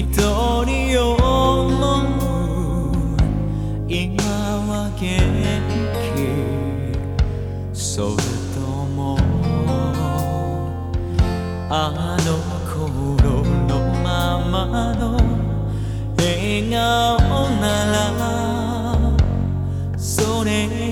人に思う今は元気それともあの頃のままの笑顔ならそれ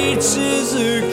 reaches a.